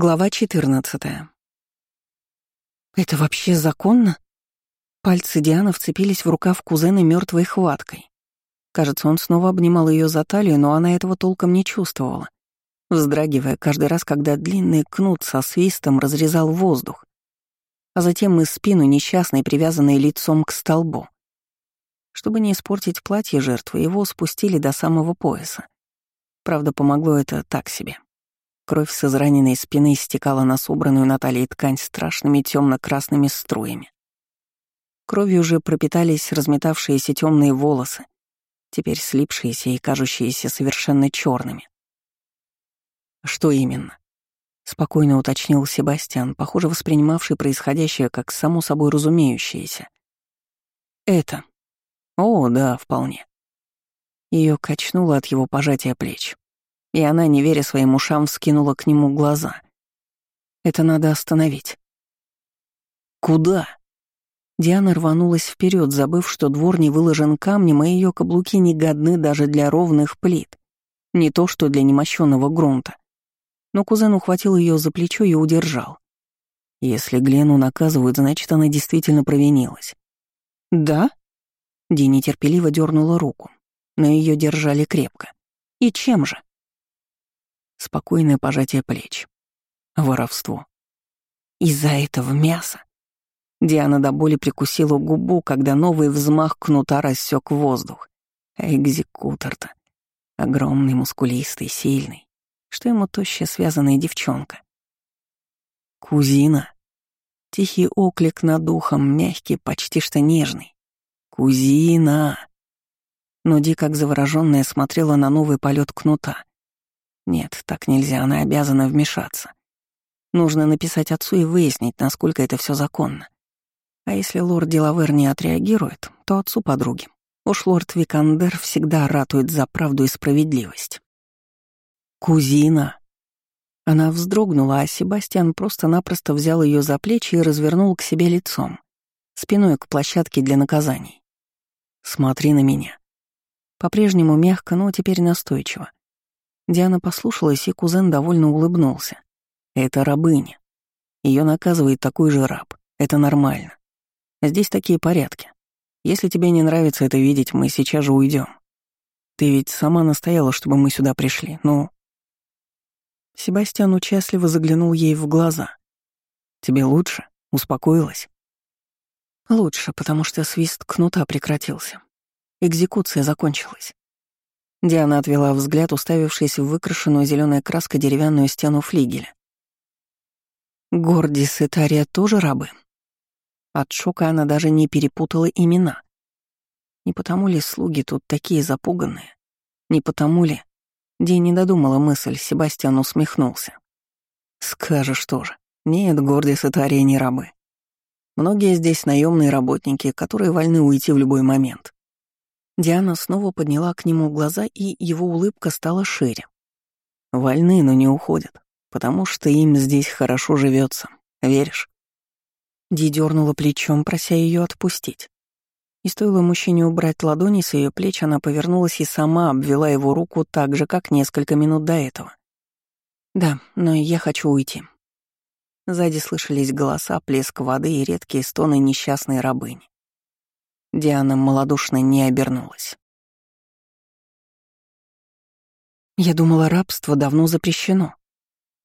Глава 14. Это вообще законно? Пальцы Дианы вцепились в рукав кузена мертвой хваткой. Кажется, он снова обнимал ее за талию, но она этого толком не чувствовала, вздрагивая каждый раз, когда длинный кнут со свистом разрезал воздух, а затем и спину несчастной, привязанной лицом к столбу. Чтобы не испортить платье жертвы, его спустили до самого пояса. Правда, помогло это так себе. Кровь с израненной спины стекала на собранную на ткань страшными темно-красными струями. Кровью уже пропитались разметавшиеся темные волосы, теперь слипшиеся и кажущиеся совершенно черными. Что именно? Спокойно уточнил Себастьян, похоже, воспринимавший происходящее как само собой разумеющееся. Это. О, да, вполне. Ее качнуло от его пожатия плеч и она, не веря своим ушам, вскинула к нему глаза. «Это надо остановить». «Куда?» Диана рванулась вперед, забыв, что двор не выложен камнем, и ее каблуки не годны даже для ровных плит, не то что для немощенного грунта. Но кузен ухватил ее за плечо и удержал. Если Глену наказывают, значит, она действительно провинилась. «Да?» Ди нетерпеливо дернула руку, но ее держали крепко. «И чем же?» Спокойное пожатие плеч. Воровство. Из-за этого мяса. Диана до боли прикусила губу, когда новый взмах кнута рассек воздух. Экзекутор-то. Огромный, мускулистый, сильный. Что ему тощая связанная девчонка? Кузина. Тихий оклик над духом, мягкий, почти что нежный. Кузина. Но Ди, как заворожённая, смотрела на новый полет кнута. Нет, так нельзя, она обязана вмешаться. Нужно написать отцу и выяснить, насколько это все законно. А если лорд Делавер не отреагирует, то отцу подруги. Уж лорд Викандер всегда ратует за правду и справедливость. «Кузина!» Она вздрогнула, а Себастьян просто-напросто взял ее за плечи и развернул к себе лицом, спиной к площадке для наказаний. «Смотри на меня». По-прежнему мягко, но теперь настойчиво. Диана послушалась, и кузен довольно улыбнулся. «Это рабыня. Ее наказывает такой же раб. Это нормально. Здесь такие порядки. Если тебе не нравится это видеть, мы сейчас же уйдем. Ты ведь сама настояла, чтобы мы сюда пришли, ну...» Себастьян участливо заглянул ей в глаза. «Тебе лучше? Успокоилась?» «Лучше, потому что свист кнута прекратился. Экзекуция закончилась. Диана отвела взгляд, уставившись в выкрашенную зеленой краской деревянную стену флигеля. Гордис и Тария тоже рабы. От шока она даже не перепутала имена. Не потому ли слуги тут такие запуганные? Не потому ли? Ди не додумала мысль, Себастьян усмехнулся. Скажешь тоже. Нет, Гордис и Тария не рабы. Многие здесь наемные работники, которые вольны уйти в любой момент. Диана снова подняла к нему глаза, и его улыбка стала шире. «Вольны, но не уходят, потому что им здесь хорошо живется. Веришь?» Ди дернула плечом, прося ее отпустить. И стоило мужчине убрать ладони с ее плеч, она повернулась и сама обвела его руку так же, как несколько минут до этого. «Да, но я хочу уйти». Сзади слышались голоса, плеск воды и редкие стоны несчастной рабыни. Диана малодушно не обернулась. Я думала, рабство давно запрещено.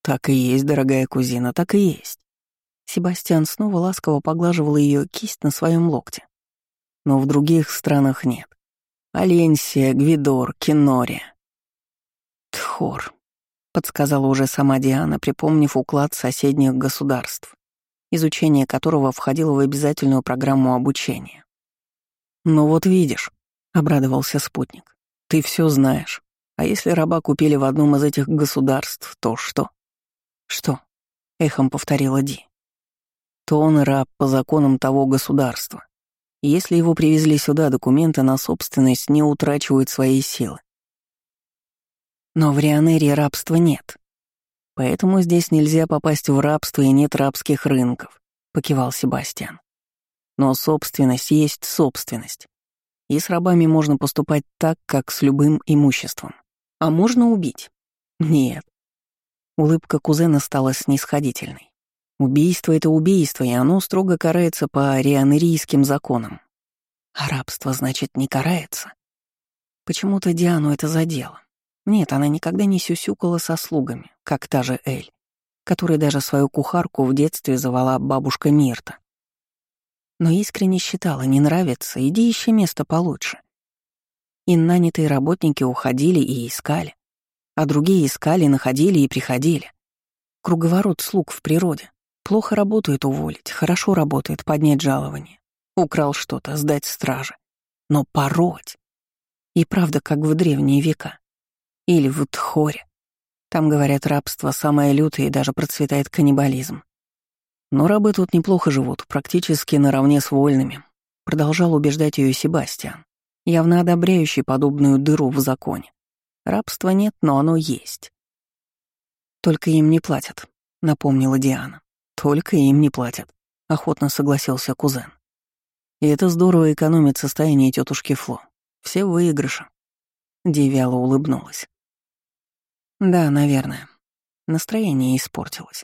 Так и есть, дорогая кузина, так и есть. Себастьян снова ласково поглаживал ее кисть на своем локте. Но в других странах нет. Аленсия, Гвидор, Кинория. Тхор, подсказала уже сама Диана, припомнив уклад соседних государств, изучение которого входило в обязательную программу обучения. «Ну вот видишь», — обрадовался спутник, — «ты все знаешь. А если раба купили в одном из этих государств, то что?» «Что?» — эхом повторила Ди. «То он раб по законам того государства. Если его привезли сюда, документы на собственность не утрачивают своей силы. Но в Рионерии рабства нет. Поэтому здесь нельзя попасть в рабство и нет рабских рынков», — покивал Себастьян. Но собственность есть собственность. И с рабами можно поступать так, как с любым имуществом. А можно убить? Нет. Улыбка кузена стала снисходительной. Убийство — это убийство, и оно строго карается по рианерийским законам. А рабство, значит, не карается. Почему-то Диану это задело. Нет, она никогда не сюсюкала со слугами, как та же Эль, которая даже свою кухарку в детстве звала бабушка Мирта. Но искренне считала, не нравится, иди ищи место получше. И нанятые работники уходили и искали, а другие искали, находили и приходили. Круговорот слуг в природе. Плохо работает уволить, хорошо работает поднять жалование. Украл что-то, сдать страже. Но пороть. И правда, как в древние века. Или в Тхоре. Там, говорят, рабство самое лютое и даже процветает каннибализм. Но рабы тут неплохо живут, практически наравне с вольными. Продолжал убеждать ее Себастьян, явно одобряющий подобную дыру в законе. Рабства нет, но оно есть. Только им не платят, напомнила Диана. Только им не платят, охотно согласился кузен. И это здорово экономит состояние тетушки Фло. Все выигрыши. Ди улыбнулась. Да, наверное. Настроение испортилось.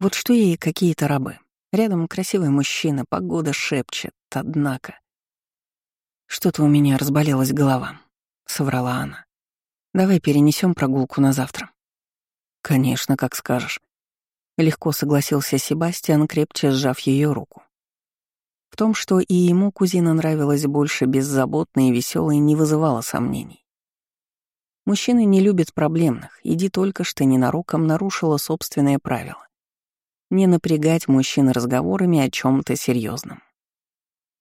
Вот что ей какие-то рабы. Рядом красивый мужчина, погода шепчет, однако. Что-то у меня разболелась голова, соврала она. Давай перенесем прогулку на завтра. Конечно, как скажешь. Легко согласился Себастьян, крепче сжав ее руку. В том, что и ему кузина нравилась больше беззаботной и веселой, не вызывало сомнений. Мужчины не любят проблемных, иди только что ненароком нарушила собственное правило. Не напрягать мужчин разговорами о чем то серьезном.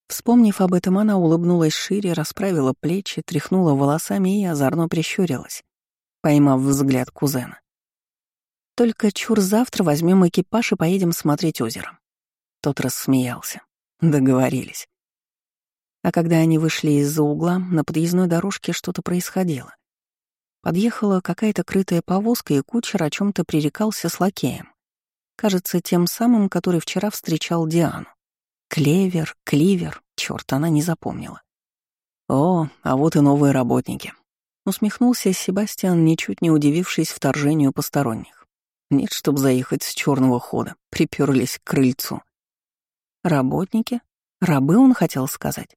Вспомнив об этом, она улыбнулась шире, расправила плечи, тряхнула волосами и озорно прищурилась, поймав взгляд кузена. Только чур завтра возьмем экипаж и поедем смотреть озеро. Тот рассмеялся. Договорились. А когда они вышли из-за угла, на подъездной дорожке что-то происходило. Подъехала какая-то крытая повозка, и кучер о чем то пререкался с лакеем. Кажется, тем самым, который вчера встречал Диану. Клевер, кливер, черт, она не запомнила. О, а вот и новые работники. Усмехнулся Себастьян, ничуть не удивившись вторжению посторонних. Нет, чтоб заехать с черного хода, приперлись к крыльцу. Работники? Рабы, он хотел сказать.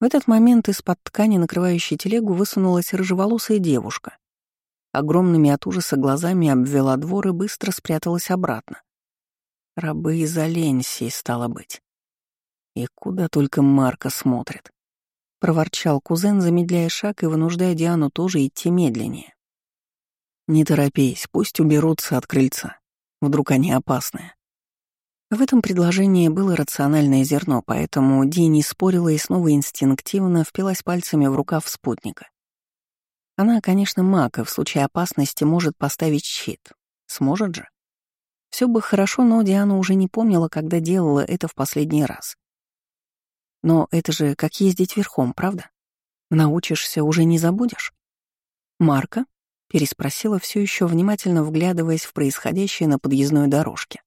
В этот момент из-под ткани, накрывающей телегу, высунулась рыжеволосая девушка. Огромными от ужаса глазами обвела двор и быстро спряталась обратно. Рабы из Оленсии, стало быть. И куда только Марка смотрит. Проворчал кузен, замедляя шаг и вынуждая Диану тоже идти медленнее. Не торопись, пусть уберутся от крыльца. Вдруг они опасные. В этом предложении было рациональное зерно, поэтому Ди не спорила и снова инстинктивно впилась пальцами в рукав спутника. Она, конечно, маг, и в случае опасности может поставить щит. Сможет же? Все бы хорошо, но Диана уже не помнила, когда делала это в последний раз. Но это же как ездить верхом, правда? Научишься, уже не забудешь? Марка? переспросила все еще внимательно вглядываясь в происходящее на подъездной дорожке.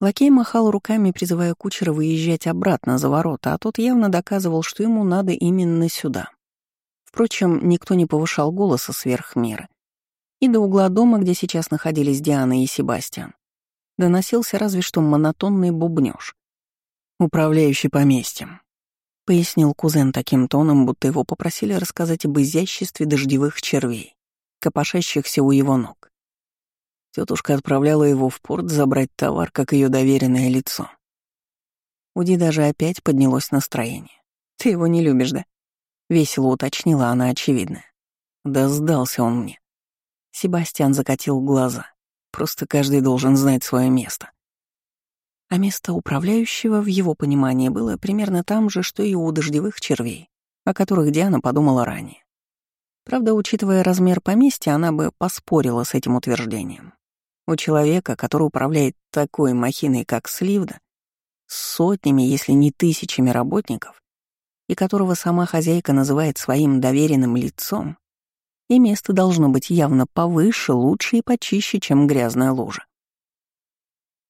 Лакей махал руками, призывая кучера выезжать обратно за ворота, а тот явно доказывал, что ему надо именно сюда. Впрочем, никто не повышал голоса сверх меры. И до угла дома, где сейчас находились Диана и Себастьян, доносился разве что монотонный бубнёж. «Управляющий поместьем», — пояснил кузен таким тоном, будто его попросили рассказать об изяществе дождевых червей, копошащихся у его ног. Тетушка отправляла его в порт забрать товар, как ее доверенное лицо. У Ди даже опять поднялось настроение. «Ты его не любишь, да?» — весело уточнила она очевидно. «Да сдался он мне». Себастьян закатил глаза. Просто каждый должен знать свое место. А место управляющего в его понимании было примерно там же, что и у дождевых червей, о которых Диана подумала ранее. Правда, учитывая размер поместья, она бы поспорила с этим утверждением. У человека, который управляет такой махиной, как Сливда, с сотнями, если не тысячами работников, и которого сама хозяйка называет своим доверенным лицом, и место должно быть явно повыше, лучше и почище, чем грязная лужа.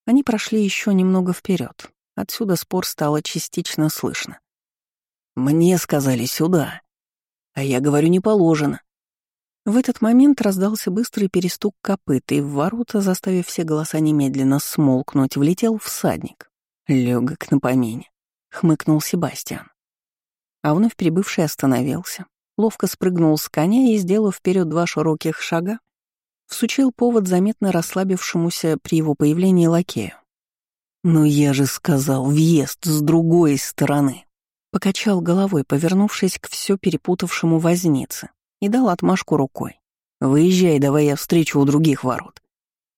Они прошли еще немного вперед. Отсюда спор стало частично слышно. «Мне сказали сюда. А я говорю, не положено». В этот момент раздался быстрый перестук копыт, и в ворота, заставив все голоса немедленно смолкнуть, влетел всадник. Легок на помине, хмыкнул Себастьян. А вновь прибывший остановился, ловко спрыгнул с коня и, сделав вперед два широких шага, всучил повод заметно расслабившемуся при его появлении лакею. «Ну я же сказал, въезд с другой стороны!» Покачал головой, повернувшись к все перепутавшему вознице, и дал отмашку рукой. «Выезжай, давай я встречу у других ворот».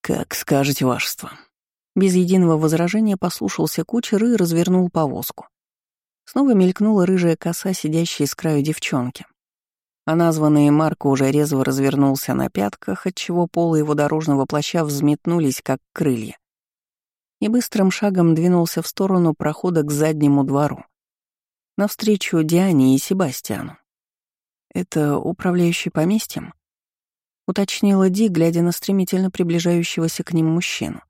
«Как скажете, вашество». Без единого возражения послушался кучер и развернул повозку. Снова мелькнула рыжая коса, сидящая с краю девчонки. А названный Марко уже резво развернулся на пятках, отчего полы его дорожного плаща взметнулись, как крылья. И быстрым шагом двинулся в сторону прохода к заднему двору. Навстречу Диане и Себастьяну. «Это управляющий поместьем?» — уточнила Ди, глядя на стремительно приближающегося к ним мужчину.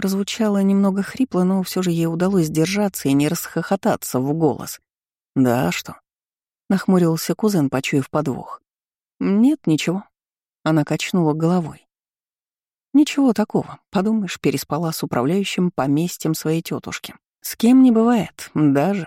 Прозвучало немного хрипло, но все же ей удалось держаться и не расхохотаться в голос. «Да, а что?» — нахмурился кузен, почуяв подвох. «Нет, ничего». Она качнула головой. «Ничего такого. Подумаешь, переспала с управляющим поместьем своей тетушки. С кем не бывает, даже».